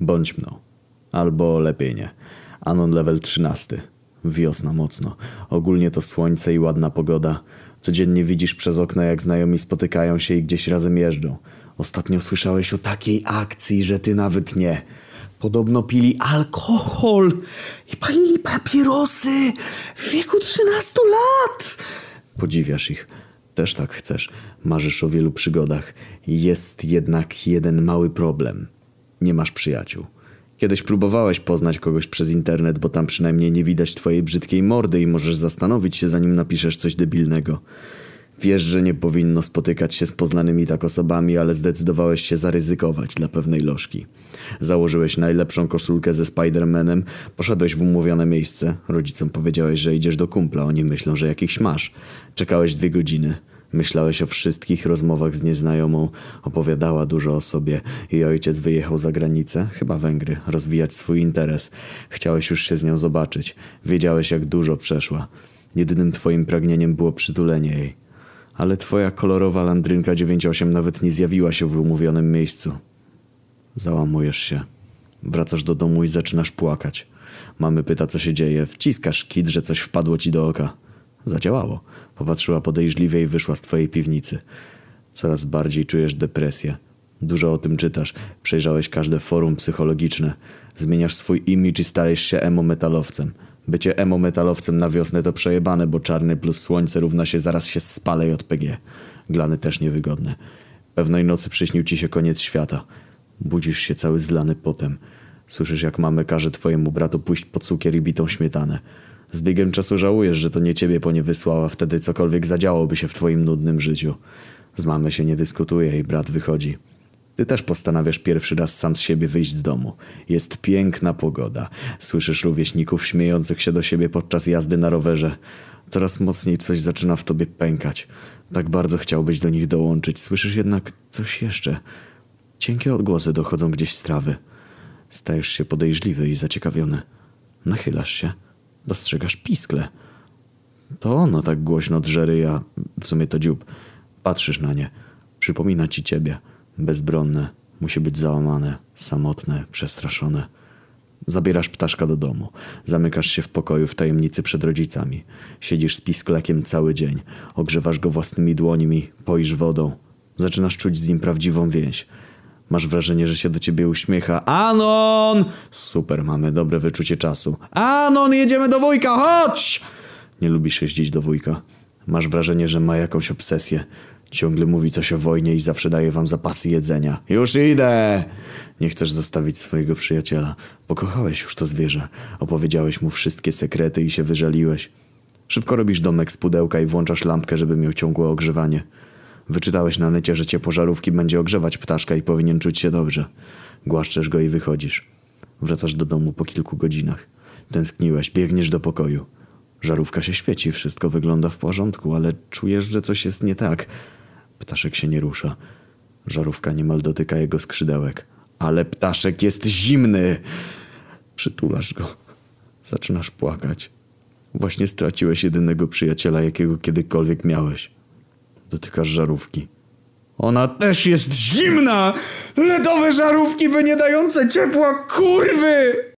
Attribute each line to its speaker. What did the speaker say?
Speaker 1: Bądź mną. Albo lepiej nie. Anon level 13. Wiosna mocno. Ogólnie to słońce i ładna pogoda. Codziennie widzisz przez okno, jak znajomi spotykają się i gdzieś razem jeżdżą. Ostatnio słyszałeś o takiej akcji, że ty nawet nie. Podobno pili alkohol i palili papierosy w wieku 13 lat. Podziwiasz ich. Też tak chcesz. Marzysz o wielu przygodach. Jest jednak jeden mały problem. Nie masz przyjaciół. Kiedyś próbowałeś poznać kogoś przez internet, bo tam przynajmniej nie widać twojej brzydkiej mordy i możesz zastanowić się, zanim napiszesz coś debilnego. Wiesz, że nie powinno spotykać się z poznanymi tak osobami, ale zdecydowałeś się zaryzykować dla pewnej lożki. Założyłeś najlepszą koszulkę ze Spidermanem, poszedłeś w umówione miejsce, rodzicom powiedziałeś, że idziesz do kumpla, oni myślą, że jakiś masz. Czekałeś dwie godziny. Myślałeś o wszystkich rozmowach z nieznajomą, opowiadała dużo o sobie. Jej ojciec wyjechał za granicę, chyba Węgry, rozwijać swój interes. Chciałeś już się z nią zobaczyć. Wiedziałeś, jak dużo przeszła. Jedynym twoim pragnieniem było przytulenie jej. Ale twoja kolorowa landrynka 9.8 nawet nie zjawiła się w umówionym miejscu. Załamujesz się. Wracasz do domu i zaczynasz płakać. Mamy pyta, co się dzieje. Wciskasz kit, że coś wpadło ci do oka. Zadziałało. Popatrzyła podejrzliwie i wyszła z twojej piwnicy. Coraz bardziej czujesz depresję. Dużo o tym czytasz. Przejrzałeś każde forum psychologiczne. Zmieniasz swój imidż i stajesz się emo-metalowcem. Bycie emo-metalowcem na wiosnę to przejebane, bo czarny plus słońce równa się zaraz się spalej JPG. Glany też niewygodne. Pewnej nocy przyśnił ci się koniec świata. Budzisz się cały zlany potem. Słyszysz jak mamy każe twojemu bratu pójść po cukier i bitą śmietanę. Z biegiem czasu żałujesz, że to nie ciebie po nie wysłała, wtedy cokolwiek zadziałoby się w twoim nudnym życiu. Z mamy się nie dyskutuje i brat wychodzi. Ty też postanawiasz pierwszy raz sam z siebie wyjść z domu. Jest piękna pogoda. Słyszysz rówieśników śmiejących się do siebie podczas jazdy na rowerze. Coraz mocniej coś zaczyna w tobie pękać. Tak bardzo chciałbyś do nich dołączyć. Słyszysz jednak coś jeszcze. Cienkie odgłosy dochodzą gdzieś z trawy. Stajesz się podejrzliwy i zaciekawiony. Nachylasz się. Dostrzegasz piskle. To ono tak głośno drze ryja. W sumie to dziób. Patrzysz na nie. Przypomina ci ciebie. Bezbronne. Musi być załamane, samotne, przestraszone. Zabierasz ptaszka do domu. Zamykasz się w pokoju w tajemnicy przed rodzicami. Siedzisz z pisklekiem cały dzień. Ogrzewasz go własnymi dłońmi, poisz wodą. Zaczynasz czuć z nim prawdziwą więź. Masz wrażenie, że się do ciebie uśmiecha. Anon! Super, mamy dobre wyczucie czasu. Anon, jedziemy do wujka, chodź! Nie lubisz jeździć do wujka. Masz wrażenie, że ma jakąś obsesję. Ciągle mówi coś o wojnie i zawsze daje wam zapasy jedzenia. Już idę! Nie chcesz zostawić swojego przyjaciela. Pokochałeś już to zwierzę. Opowiedziałeś mu wszystkie sekrety i się wyżaliłeś. Szybko robisz domek z pudełka i włączasz lampkę, żeby miał ciągłe ogrzewanie. Wyczytałeś na necie, że ciepło żarówki będzie ogrzewać ptaszka i powinien czuć się dobrze. Głaszczesz go i wychodzisz. Wracasz do domu po kilku godzinach. Tęskniłeś, biegniesz do pokoju. Żarówka się świeci, wszystko wygląda w porządku, ale czujesz, że coś jest nie tak. Ptaszek się nie rusza. Żarówka niemal dotyka jego skrzydełek. Ale ptaszek jest zimny! Przytulasz go. Zaczynasz płakać. Właśnie straciłeś jedynego przyjaciela, jakiego kiedykolwiek miałeś. Dotykasz żarówki. Ona też jest zimna! Ledowe żarówki, wy nie dające ciepła, kurwy!